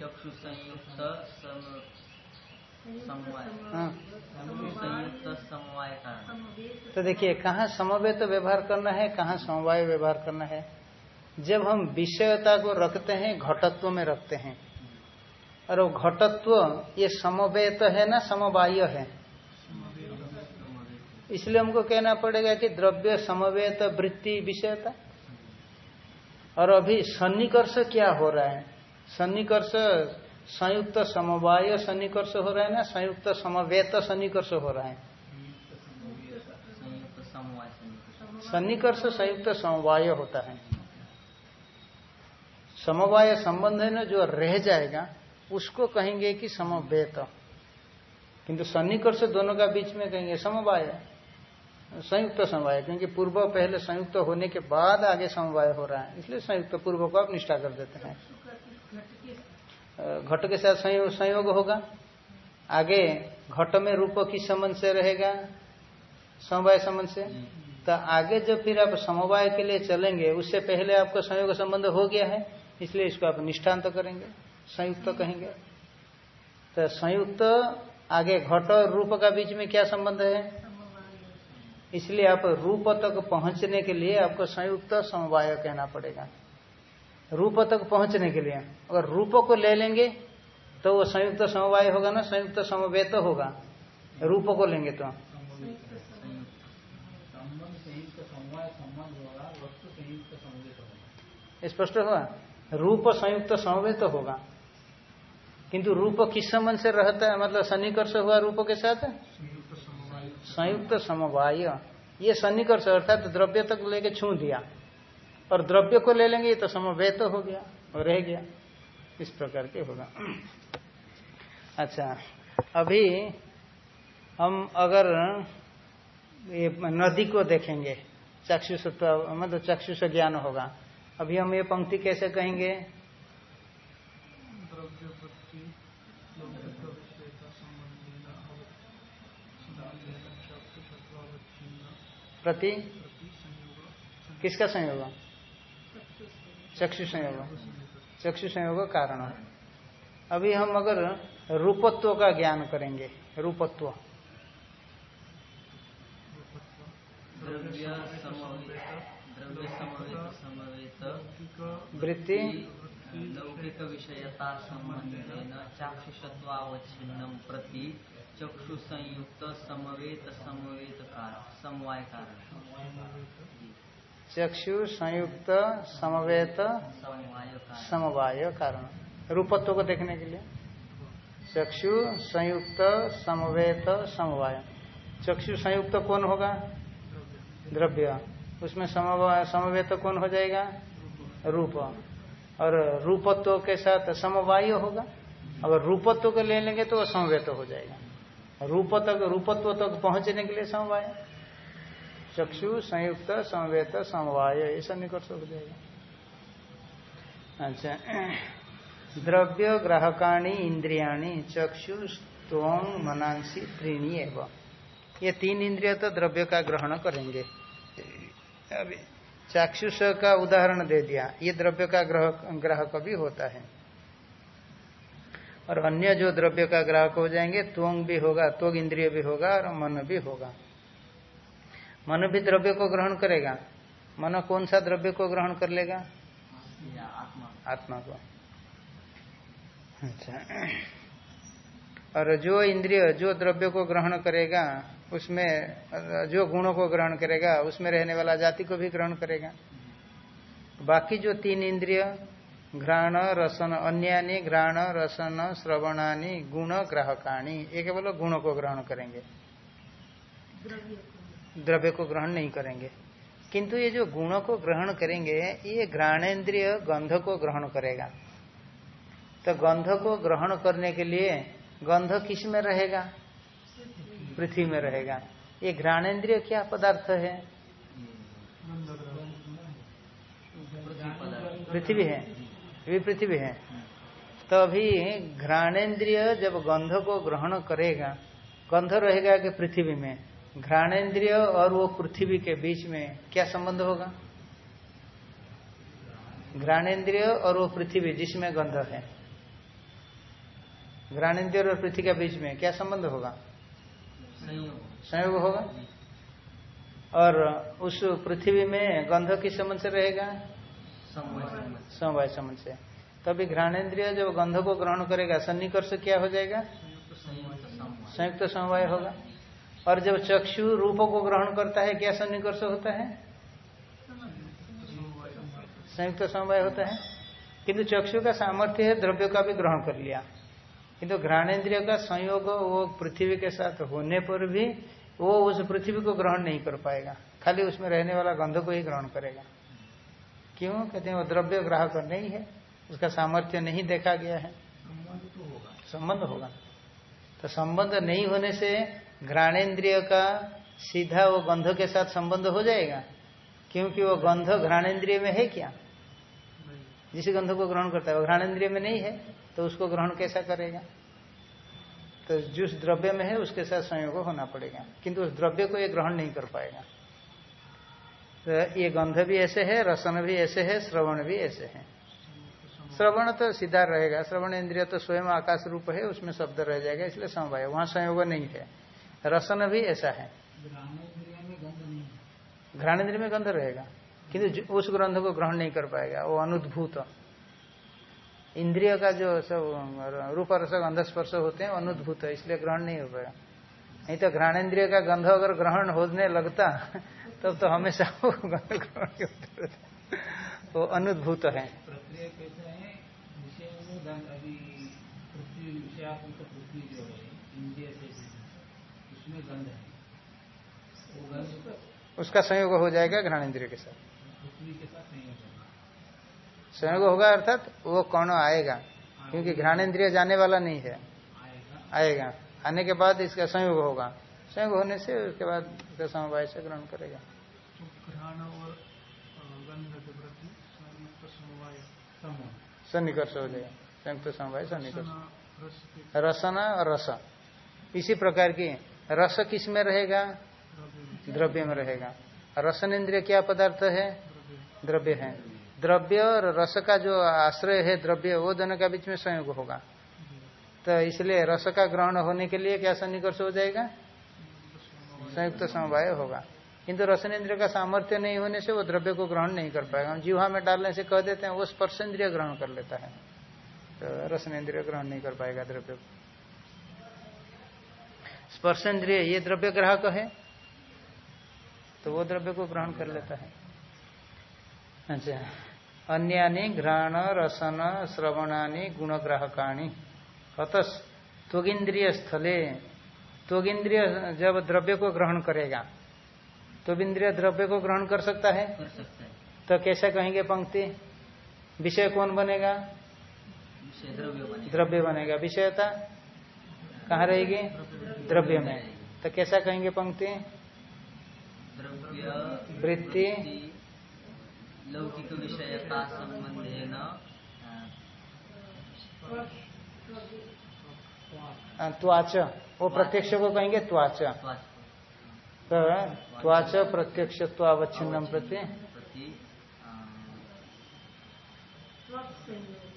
चक्षु संयुक्त हाँ। समवाय तो देखिए कहाँ समवेत व्यवहार करना है कहाँ समवाय व्यवहार करना है? जब हम विषयता को रखते हैं घटत्व में रखते हैं। और वो घटत्व ये समवेत है ना समवाय है। इसलिए हमको कहना पड़ेगा कि द्रव्य समवेत वृत्ति विषयता। और अभी सन्निकर्ष क्या हो रहा है? सन्निकर्ष संयुक्त समवाय सन्निकर्ष हो रहा है ना? संयुक्त समवेत सन्निकर्ष हो रहा है। सन्निकर्ष संयुक्त समवाय होता है। समवाय संबंध है ना, जो रह जाएगा, उसको कहेंगे कि समवेत। किंतु सन्निकर्ष दोनों का बीच में कहेंगे समवाय। संयुक्त समवाय, क्योंकि पूर्व पहले संयुक्त होने के बाद आगे समवाय हो रहा है। इसलिए संयुक्त पूर्व को आप निष्ठा कर देते हैं। घट के साथ संयोग होगा। आगे घट में रूप किस संबंध से रहेगा, समवाय संबंध से। तो आगे जब फिर आप समवाय के लिए चलेंगे, उससे पहले आपका संयोग संबंध हो गया है, इसलिए इसको आप निष्ठांत तो करेंगे, संयुक्त तो कहेंगे। तो संयुक्त तो आगे घट और रूप का बीच में क्या संबंध है? इसलिए आप रूप तक पहुँचने के लिए आपको संयुक्त समवाय कहना पड़ेगा। रूप तक पहुँचने के लिए। अगर रूप को ले लेंगे तो वो संयुक्त समवाय होगा ना, संयुक्त समवेत होगा। रूप को लेंगे तो। स्पष्ट हुआ? रूप संयुक्त समवेत होगा। किंतु रूप किस संबंध से रहता है? मतलब सन्निकर्ष हुआ रूप के साथ? संयुक्त समवाय। ये सन्निकर्ष अर्थात तो द्रव्य तक लेके छू दिया। और द्रव्य को ले लेंगे, ये तो हो गया, और रह गया। इस प्रकार के होगा। अच्छा अभी हम अगर ये नदी को देखेंगे चक्षुष मतलब चक्षुष ज्ञान होगा। अभी हम ये पंक्ति कैसे कहेंगे? प्रति? किसका संयोग? चक्षु संयोग। चक्षु संयोग कारण अभी हम अगर रूपत्व का ज्ञान करेंगे रूपत्व। वृत्ति। लौकिक विषयता संबंधेन चाक्षुषत्वावच्छिन्नम प्रति चक्षु संयुक्त समवेत समवेत कारण समवाय कारण। चक्षु, संयुक्त, समवेत, समवाय कारण। रूपत्व को देखने के लिए। चक्षु, संयुक्त, समवेत, समवाय। चक्षु, संयुक्त कौन होगा? द्रव्य। उसमें समवेत कौन हो जाएगा? रूप। और रूपत्व के साथ समवाय होगा? अगर रूपत्व को ले लेंगे तो वो समवेत हो जाएगा। रूप तक, रूपत्व तक पहुँचने के लिए समवाय। चक्षु, संयुक्त समवेत समवाय, ऐसा निकट हो जाएगा। अच्छा। द्रव्य, ग्राहकाणी, इंद्रियाणी, चक्षु त्वंग मनांसी, त्रीणी एवं। ये तीन इंद्रिय तो द्रव्य का ग्रहण करेंगे। अभी चाक्षुष का उदाहरण दे दिया। ये द्रव्य का ग्रह, ग्राहक भी होता है। और अन्य जो द्रव्य का ग्राहक हो जाएँगे त्वंग भी होगा, त्वग इंद्रिय भी होगा और मन भी होगा। मन भी द्रव्य को ग्रहण करेगा। मन कौन सा द्रव्य को ग्रहण कर लेगा? आत्मा। आत्मा को। अच्छा। और जो इंद्रिय जो द्रव्य को ग्रहण करेगा उसमें जो गुणों को ग्रहण करेगा उसमें रहने वाला जाति को भी ग्रहण करेगा। बाकी जो तीन इंद्रिय घ्राण रसन अन्यानी घ्राण रसन श्रवणानी गुण ग्राहकाणी ये केवल गुणों को ग्रहण करेंगे। द्रव्य को ग्रहण नहीं करेंगे। किंतु ये जो गुण को ग्रहण करेंगे, ये घ्राणेन्द्रिय गंध को ग्रहण करेगा। तो गंध को ग्रहण करने के लिए गंध किसमें रहेगा? पृथ्वी में रहेगा। ये घ्राणेन्द्रिय क्या पदार्थ है? पृथ्वी है। ये पृथ्वी है। तो अभी घ्राणेन्द्रिय जब गंध को ग्रहण करेगा, गंध रहेगा कि पृथ्वी में? घ्राणेन्द्रिय और वो पृथ्वी के बीच में क्या संबंध होगा? घ्राणेन्द्रिय और वो पृथ्वी जिसमें गंध है। घ्राणेन्द्रिय और पृथ्वी के बीच में क्या संबंध होगा? संयोग होगा। और उस पृथ्वी में गंध किस संबंध से रहेगा? समवाय संबंध से। तभी घ्राणेन्द्रिय जब गंध को ग्रहण करेगा, सन्निकर्ष क्या हो जाएगा? संयुक्त समवाय होगा। और जब चक्षु रूप को ग्रहण करता है, क्या सन्निकर्ष होता है? संयुक्त समवाय होता है। किंतु चक्षु का सामर्थ्य है, द्रव्य का भी ग्रहण कर लिया। किंतु घ्राणेन्द्रिय का संयोग वो पृथ्वी के साथ होने पर भी वो उस पृथ्वी को ग्रहण नहीं कर पाएगा। खाली उसमें रहने वाला गंध को ही ग्रहण करेगा। क्यों? कहते हैं, वो द्रव्य ग्राहक नहीं है। उसका सामर्थ्य नहीं देखा गया है। संबंध होगा। तो संबंध नहीं होने से घ्राणेन्द्रिय का सीधा वो गंध के साथ संबंध हो जाएगा? क्योंकि वो गंध घ्राणेन्द्रिय में है क्या? जिस गंध को ग्रहण करता है, वो घ्राणेन्द्रिय में नहीं है तो उसको ग्रहण कैसा करेगा? तो जिस द्रव्य में है, उसके साथ संयोग होना पड़ेगा। किंतु उस द्रव्य को ये ग्रहण नहीं कर पाएगा। तो ये गंध भी ऐसे है, रसन भी ऐसे है, श्रवण भी ऐसे है। श्रवण तो सीधा रहेगा। श्रवण इंद्रिय तो स्वयं आकाश रूप है, उसमें शब्द रह जाएगा, इसलिए समवाय। वहाँ संयोग नहीं है। रसन भी ऐसा है। घ्राणेन्द्रिय में गंध रहेगा। किंतु उस ग्रंथ को ग्रहण नहीं कर पाएगा, वो अनुद्भूत। इंद्रिय का जो सब, रूप रस गंध स्पर्श होते हैं अनुद्भूत है, इसलिए ग्रहण नहीं हो पाएगा। नहीं तो घ्राणेन्द्रिय का गंध अगर ग्रहण होने लगता, तब तो हमेशा वो गंध ग्रहण वो अनुद्भूत है। पृथ्वी विषयात्मक पृथ्वी जो है इंद्रिय से उसमें गंध है। उसका संयोग हो जाएगा घ्राणेन्द्रिय के साथ। के साथ नहीं हो संयोग होगा अर्थात वो कौन आएगा? क्योंकि घ्राणेन्द्रिय जाने वाला नहीं है। आएगा। आने के बाद इसका संयोग होगा। संयोग होने से उसके बाद उसका समवाय से ग्रहण करेगा। तो घ्राण सन्निकर्ष हो जाएगा। संयुक्त समवाय सन्निकर्ष। रसना और रस। इसी प्रकार की रस किसमें रहेगा? द्रव्य में रहेगा। रसन इंद्रिय क्या पदार्थ है? द्रव्य द्रव्य है। द्रव्य और रस का जो आश्रय है द्रव्य, वो दोनों का बीच में संयोग होगा। तो इसलिए रस का ग्रहण होने के लिए क्या सन्निकर्ष हो जाएगा? संयुक्त समवाय होगा। किंतु रसन इंद्रिय का सामर्थ्य नहीं होने से वो द्रव्य को ग्रहण नहीं कर पाएगा। हम जीवा में डालने से कह देते हैं, वो स्पर्श इंद्रिय ग्रहण कर लेता है। तो रसन इंद्रिय ग्रहण नहीं कर पाएगा द्रव्य को। स्पर्शेंद्रिय ये द्रव्य ग्राहक है तो वो द्रव्य को ग्रहण कर लेता है। अच्छा। अन्यानी घ्राण रसन श्रवणानी गुणग्राहकाणी अतस त्वगिंद्रिय स्थले। त्वगिंद्रिय जब द्रव्य को ग्रहण करेगा तो इंद्रिय द्रव्य को ग्रहण कर सकता है? तो कैसे कहेंगे पंक्ति? विषय कौन बनेगा? द्रव्य बने द्रव्य बनेगा। विषयता कहाँ रहेगी? द्रव्य में तो कैसा कहेंगे पंक्ति? द्रव्य वृत्ति। लौकिक विषयता संबंधेन हाँ, त्वाच। वो प्रत्यक्ष को कहेंगे त्वाच। तो त्वाच प्रत्यक्ष त्वावच्छिन्नम प्रति प्रति।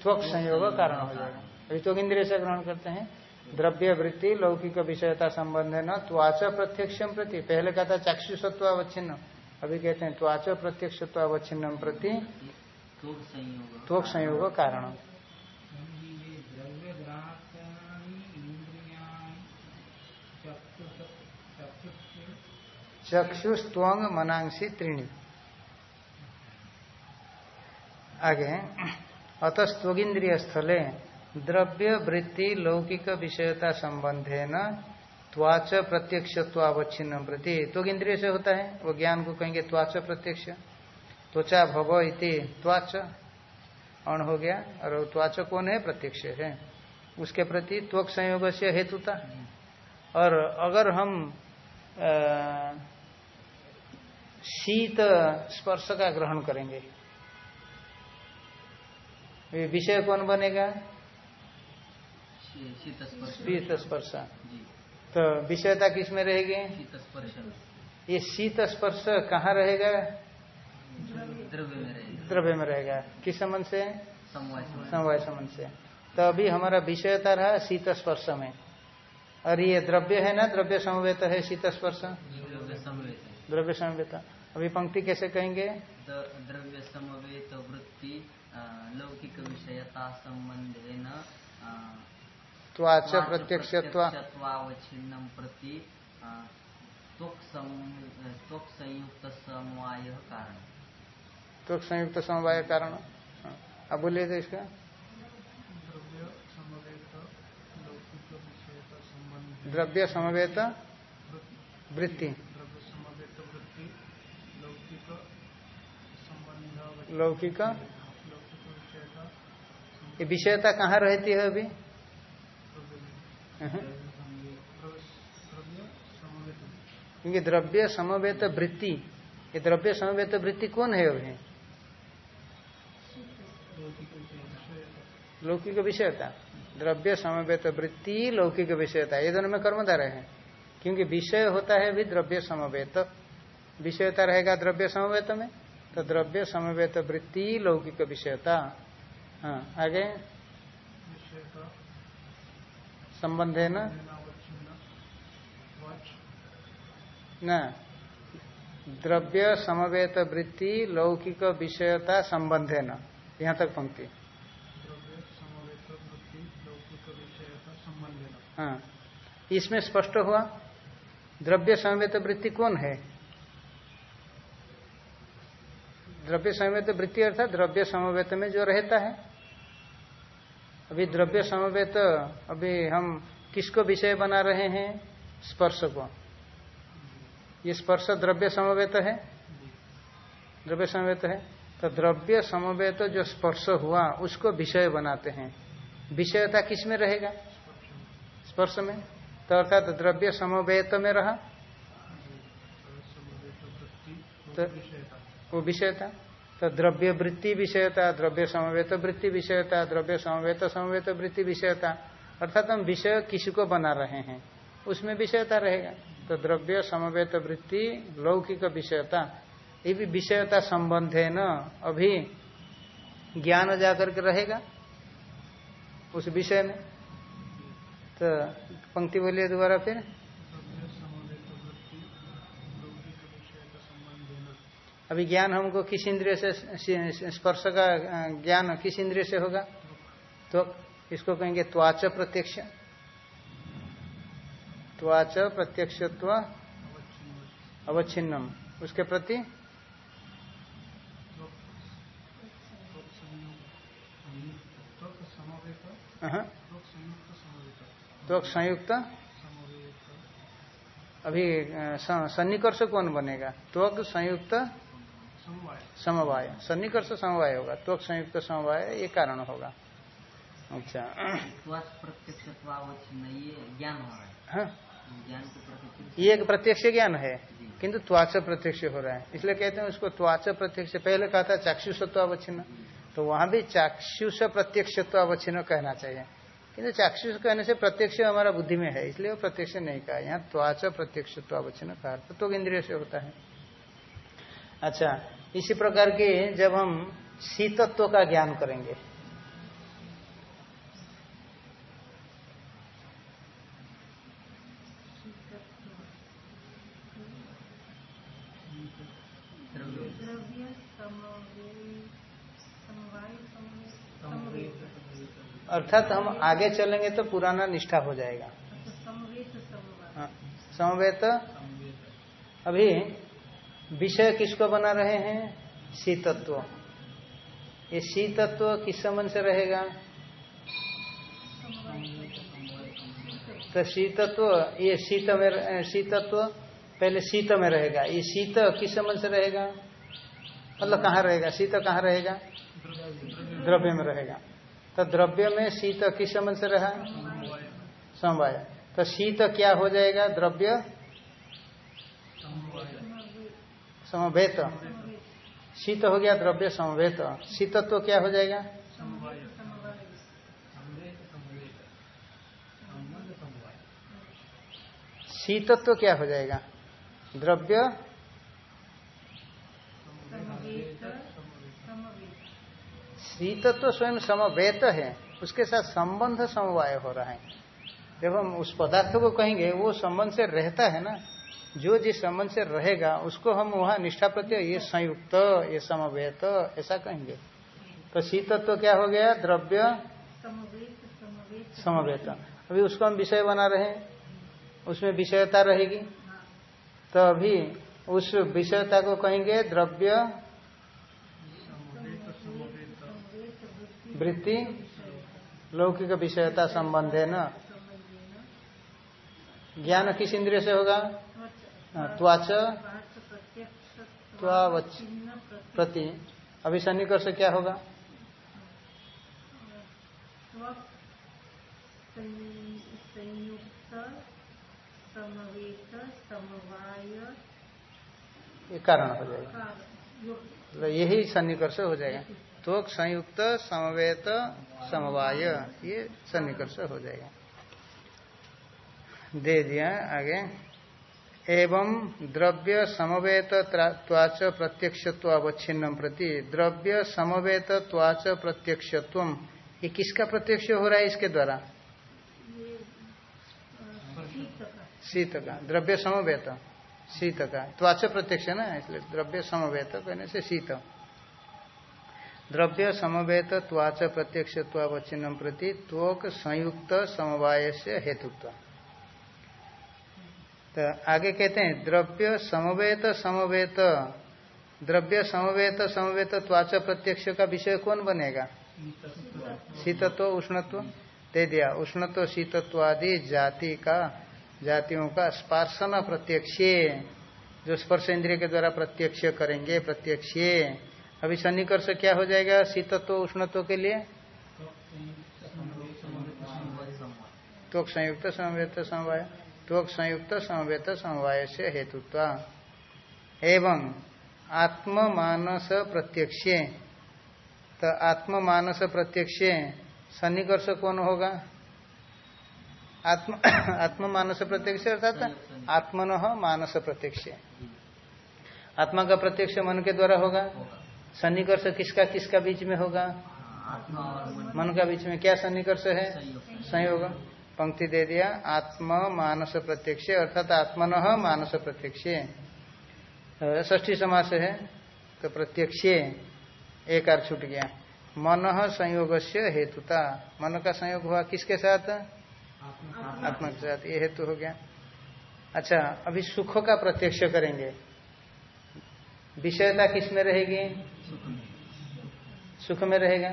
त्वक संयोग कारण हो जाएगा। अभी तो इंद्रिय से ग्रहण करते हैं। द्रव्य वृत्ति लौकिक विषयता संबंध है न, त्वाच प्रत्यक्षम प्रति। पहले कहता चाक्षुषत्वावच्छिन्न अभी कहते हैं त्वाच प्रत्यक्षत्वावच्छिन्नम प्रति संयोग कारण चक्षुस्त्वंग मनांसी त्रीणी। आगे अतस्त्वगिंद्रिय स्थले द्रव्य वृत्ति लौकिक विषयता संबंधे न त्वाच प्रत्यक्षत्वावच्छिन्न प्रति इंद्रिय से होता है। वो ज्ञान को कहेंगे त्वाच प्रत्यक्ष। त्वचा भव इति त्वाच अण हो गया और त्वाच कौन है? प्रत्यक्ष है। उसके प्रति त्वक संयोग से हेतुता और अगर हम शीत स्पर्श का ग्रहण करेंगे विषय कौन बनेगा? शीत स्पर्श तो विषयता किसमें रहेगी शीत स्पर्श ये शीत स्पर्श कहाँ रहेगा? द्रव्य में रहेगा। द्रव्य में रहेगा। किस संबंध से? समवाय संबंध। से। तो अभी हमारा विषयता रहा शीत स्पर्श में। और ये द्रव्य है ना? द्रव्य समवेत है शीत स्पर्श द्रव्य समवेत द्रव्य समवेत। अभी पंक्ति कैसे कहेंगे? द्रव्य समवेत वृत्ति लौकिक विषयता संबंध अ, त्वाच त्वाच प्रत्यक्षत्वा। प्रत्यक्षत्वावच्छिन्नं प्रति संयुक्त समवाय कारण तो संयुक्त समवाय कारण हाँ। अब बोलिए तो इसका। द्रव्य समवेत लौकिक विषयता संबंध द्रव्य समवेत वृत्ति। द्रव्य समवेत वृत्ति लौकिक। लौकिक लौकिक विषयता कहाँ रहती है अभी द्रव्य हाँ। द्रव्य समवेत क्योंकि द्रव्य समवेत वृत्ति, ये द्रव्य समवेत वृत्ति कौन है अभी? लौकिक विषयता। द्रव्य समवेत वृत्ति लौकिक विषयता, ये दोनों में कर्मधारय है। क्योंकि विषय होता है भी द्रव्य समवेत। विषयता रहेगा द्रव्य समवेत में तो द्रव्य समवेत वृत्ति लौकिक विषयता। हाँ आगे। संबंध है ना? न। द्रव्य समवेत वृत्ति, लौकिक विषयता संबंध है न? यहाँ तक पंक्ति। हाँ। इसमें स्पष्ट हुआ? द्रव्य समवेत वृत्ति कौन है? द्रव्य समवेत वृत्ति अर्थात द्रव्य समवेत में जो रहता है। अभी द्रव्य समवेत, अभी हम किसको विषय बना रहे हैं? स्पर्श को। ये स्पर्श द्रव्य समवेत है? द्रव्य समवेत है? तो द्रव्य समवेत जो स्पर्श हुआ, उसको विषय बनाते हैं। विषयता किसमें रहेगा? स्पर्श में। तो अर्थात तो द्रव्य समवेत में रहा। तो वो विषयता। तो द्रव्य वृत्ति विषयता, द्रव्य समवेत वृत्ति विषयता, द्रव्य समवेत समवेत वृत्ति विषयता। अर्थात हम विषय किसी को बना रहे हैं, उसमें विषयता रहेगा। तो द्रव्य समवेत वृत्ति, लौकिक विषयता, ये भी विषयता संबंध है न? अभी ज्ञान जाकर के रहेगा उस विषय में। तो पंक्ति बोलिए दोबारा फिर। अभी ज्ञान हमको किस इंद्रिय से, स्पर्श का ज्ञान किस इंद्रिय से होगा? तो इसको कहेंगे त्वाच प्रत्यक्ष। त्वाच प्रत्यक्षत्व अवच्छिन्नम। उसके प्रति? संयुक्त। अभी सन्निकर्ष कौन बनेगा? त्वक संयुक्त समवाय। सन्निकर्ष समवाय होगा त्वक संयुक्त समवाय ये कारण होगा। अच्छा। प्रत्यक्ष ज्ञान हो रहा है। हाँ। ये एक प्रत्यक्ष ज्ञान है किंतु त्वाच प्रत्यक्ष हो रहा है। इसलिए कहते हैं उसको त्वाच प्रत्यक्ष पहले कहा था चाक्षुषत्व अवच्छिन्न तो वहाँ भी चाक्षुष प्रत्यक्षत्व अवच्छिन्न कहना चाहिए। किंतु चाक्षुष कहने से प्रत्यक्ष हमारा बुद्धि में है इसलिए वो प्रत्यक्ष नहीं कहा। यहाँ त्वाच प्रत्यक्षत्व अवच्छिन्न कहा तो इंद्रिय से होता है। अच्छा इसी प्रकार के जब हम शीतत्व का ज्ञान करेंगे। अर्थात हम आगे चलेंगे तो पुराना निष्ठा हो जाएगा। हाँ, समवेत। अभी विषय किसको बना रहे हैं? शीतत्व ये शीतत्व किस संबंध से रहेगा? तो शीतत्व ये शीत में शीतत्व पहले शीत में रहेगा। ये शीत किस संबंध से रहेगा? मतलब कहाँ रहेगा? शीत कहाँ रहेगा? द्रव्य में रहेगा। तो द्रव्य में शीत किस संबंध से रहा? समवाय। तो शीत क्या हो जाएगा? द्रव्य समवेत। शीत हो गया, द्रव्य समवेत। शीतत्व तो क्या हो जाएगा? शीतत्व तो क्या हो जाएगा? द्रव्य शीतत्व स्वयं समवेत है, उसके साथ संबंध समवाय हो रहा है। जब हम उस पदार्थ को कहेंगे, वो संबंध से रहता है ना जो जिस संबंध से रहेगा, उसको हम वहाँ निष्ठा प्रत्यय, ये संयुक्त, ये समवेत, ऐसा कहेंगे। तो शीतत्व तो क्या हो गया? द्रव्य समवेत। अभी उसको हम विषय बना रहे हैं। उसमें विषयता रहेगी। तो अभी उस विषयता को कहेंगे द्रव्य वृत्ति, लौकिक विषयता संबंध है ना। ज्ञान किस इंद्रिय से होगा? त्वाच त्वावच प्रति। अभी सन्निकर्ष क्या होगा? ये कारण हो जाएगा। तो यही सन्निकर्ष हो जाएगा। तो संयुक्त, समवेत, समवाय। ये सन्निकर्ष हो जाएगा। दे दिया, आगे। एवं द्रव्य समवेत त्वाच प्रत्यक्षत्व अवच्छिन्न प्रति द्रव्य समवेत त्वाच प्रत्यक्षत्व। ये किसका प्रत्यक्ष हो रहा है इसके द्वारा? शीत का द्रव्य समवेत। शीत का त्वाच प्रत्यक्ष ना, इसलिए द्रव्य समवेत कहने से शीत। द्रव्य समवेत त्वाच प्रत्यक्षत्वावच्छिन्न प्रति त्वक संयुक्त समवाय से हेतुत्व। तो आगे कहते हैं द्रव्य समवेत समवेत। द्रव्य समवेत समवेत त्वाच प्रत्यक्ष का विषय कौन बनेगा? शीतत्व उष्णत्व? दे दिया। उष्णत्व शीतत्व आदि जाति का जातियों का स्पर्शन प्रत्यक्ष। जो स्पर्श इंद्रिय के द्वारा प्रत्यक्ष करेंगे प्रत्यक्ष। अभी सन्निकर्ष क्या हो जाएगा? शीतत्व उष्णत्व के लिए? तो संयुक्त समवेत समवाय। तो संयुक्त समवेत समवाय से हेतुत्व। एवं आत्म मानस प्रत्यक्ष तो आत्म मानस प्रत्यक्ष सन्निकर्ष कौन होगा? आत्म आत्म मानस प्रत्यक्ष अर्थात आत्मन मानस प्रत्यक्ष आत्मा का प्रत्यक्ष मन के द्वारा होगा? सन्निकर्ष किसका किसका बीच में होगा? मन। का बीच में क्या सन्निकर्ष है? संयोग। पंक्ति दे दिया आत्म मानस प्रत्यक्ष अर्थात आत्मन मानस प्रत्यक्ष। ष्ठी समास है तो प्रत्यक्ष एक आर छूट गया। मन संयोग से हेतुता। मन का संयोग हुआ किसके साथ? आत्मा के साथ ये हेतु हो गया। अच्छा अभी सुख का प्रत्यक्ष करेंगे। विषयता किसमें रहेगी? सुख में रहेगा।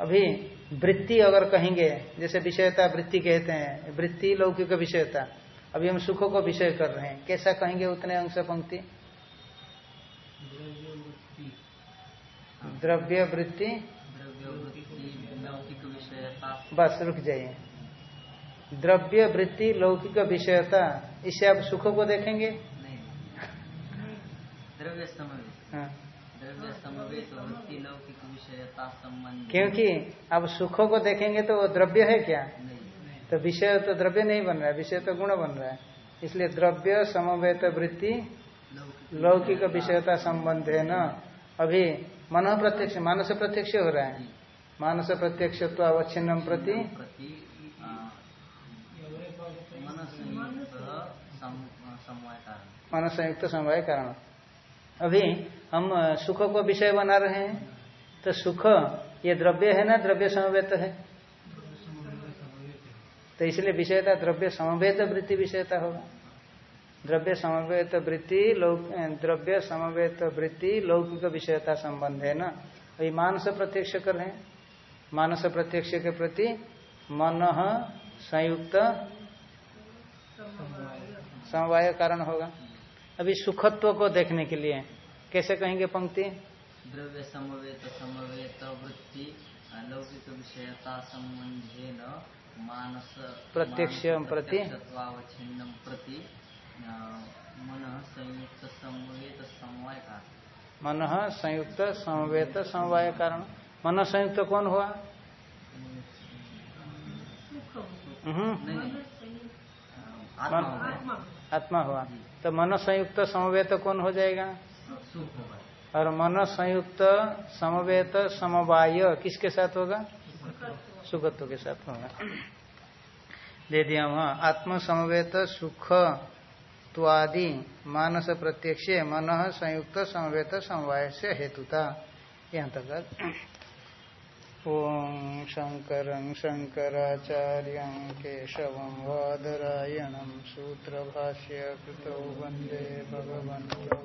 अभी वृत्ति अगर कहेंगे जैसे विषयता वृत्ति कहते हैं वृत्ति लौकिक विषयता अभी हम सुखों को विषय कर रहे हैं कैसा कहेंगे उतने अंश पंक्ति? द्रव्य वृत्ति बस रुक जाइए। द्रव्य वृत्ति लौकिक विषयता इससे आप सुख को देखेंगे? नहीं। द्रव्य समवेत क्योंकि अब सुख को देखेंगे तो वो द्रव्य है क्या? तो विषय तो द्रव्य नहीं बन रहा है विषय तो गुण बन रहा है। इसलिए द्रव्य समवेत वृत्ति लौकिक विषयता संबंध है न? अभी मन प्रत्यक्ष मानस प्रत्यक्ष हो रहा है। मानस प्रत्यक्ष तो अवच्छिन्नम प्रति मन संयुक्त सम- समवाय कारण मन संयुक्त समवाय कारण अभी हम सुख को विषय बना रहे हैं। तो सुख, ये द्रव्य है ना? द्रव्य समवेत है। तो इसलिए विषयता द्रव्य समवेत वृत्ति विषयता होगा। द्रव्य समवेत वृत्ति, लौक द्रव्य समवेत वृत्ति, लौकिक विषयता संबंध है ना? अभी मानस प्रत्यक्ष कर रहे हैं। मानस प्रत्यक्ष के प्रति मन संयुक्त समवाय कारण होगा। अभी सुखत्व को देखने के लिए। कैसे कहेंगे पंक्ति? द्रव्य समवेत समवेत वृत्ति आ, लौकिक विषयता संबंधे न मानस प्रत्यक्ष प्रति? प्रत्यक्षत्वावच्छिन्नं प्रति मन संयुक्त समवेत समवाय कारण। मन संयुक्त समवेत समवाय कारण। मन संयुक्त कौन हुआ? हम्म, नहीं नहीं। आत्मा हुआ। तो मन संयुक्त समवेत कौन हो जाएगा? और मन संयुक्त समवेत समवाय किसके साथ होगा? सुखत्व के साथ होगा। दे दिया वहाँ, आत्म समवेत सुख त्वादि मानस प्रत्यक्ष मन संयुक्त समवेत समवाय से हेतुता। यहाँ तक शंकराचार्य केशव बाधरायण सूत्र भाष्य कृतौ वंदे भगवन्तौ।